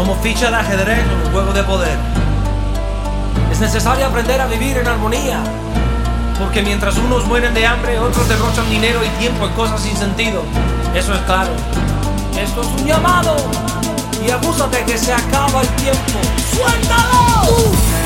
Somos ficha de ajedrez en un juego de poder. Es necesario aprender a vivir en armonía. Porque mientras unos mueren de hambre, otros derrochan dinero y tiempo en cosas sin sentido. Eso es claro. Esto es un llamado. Y abúsate que se acaba el tiempo. ¡Suéltalo!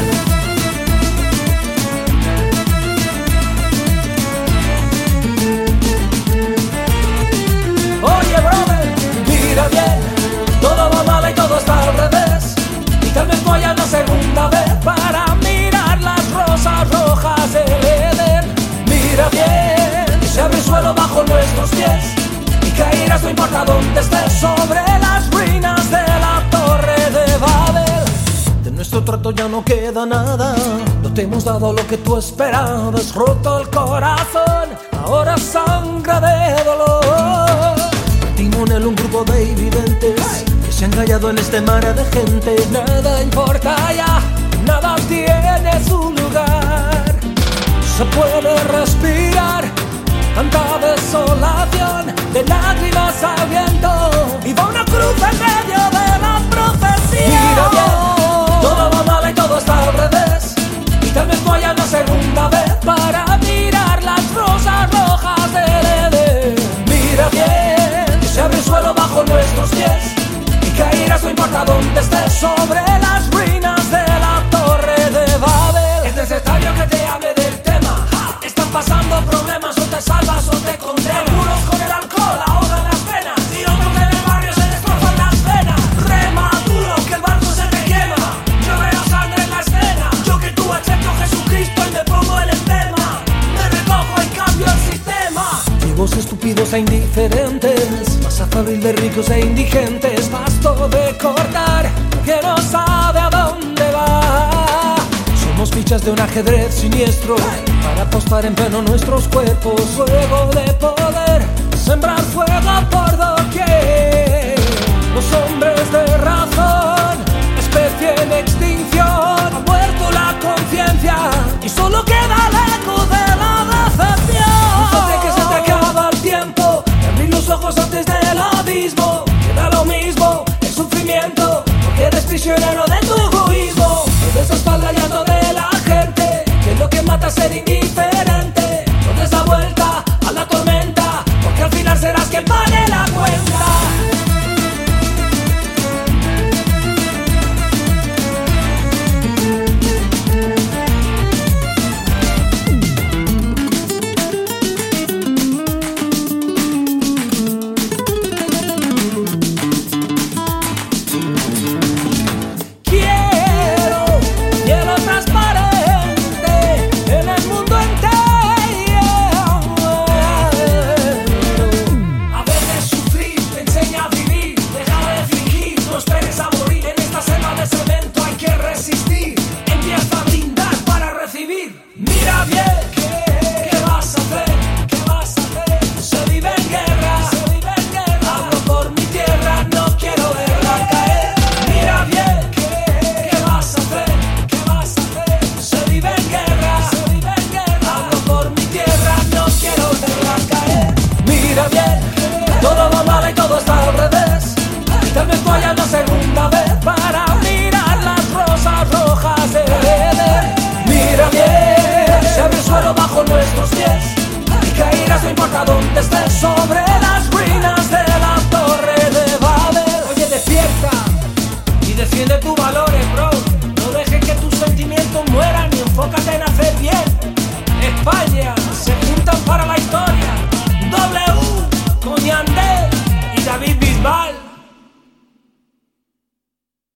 Importa dónde estés, sobre las ruinas de la torre de Babel. De nuestro trato ya no queda nada. No te hemos dado lo que tú esperabas. Roto el corazón, ahora sangra de dolor. Timonel, un grupo de evidentes que se han callado en este mar de gente. Nada importa ya, nada tiene su lugar. Se puede respirar tanta desolación una vez para mirar las rosas rojas del Edén. Mira bien, se abre el suelo bajo nuestros pies y caerás no importa dónde estés sobre las indiferentes. Masa de ricos e indigentes. Pasto de cortar que no sabe a dónde va. Somos fichas de un ajedrez siniestro para apostar en pleno nuestros cuerpos. Fuego de poder, sembrar fuego por doquier. Los hombres de razón, prisionero de tu egoísmo. No des la espalda de la gente, que es lo que mata ser indiferente. Mira bien, ¿qué, qué vas a hacer? ¿Qué vas a hacer? Se vive en guerra, se vive en guerra. Por mi tierra, no quiero verla caer. Mira bien, ¿qué, qué vas a hacer? ¿Qué vas a hacer? Se vive en guerra, se vive en guerra. Por mi tierra, no quiero verla caer. Mira bien, todo va mal y todo está al revés. Y tal vez vaya no sé donde estés sobre.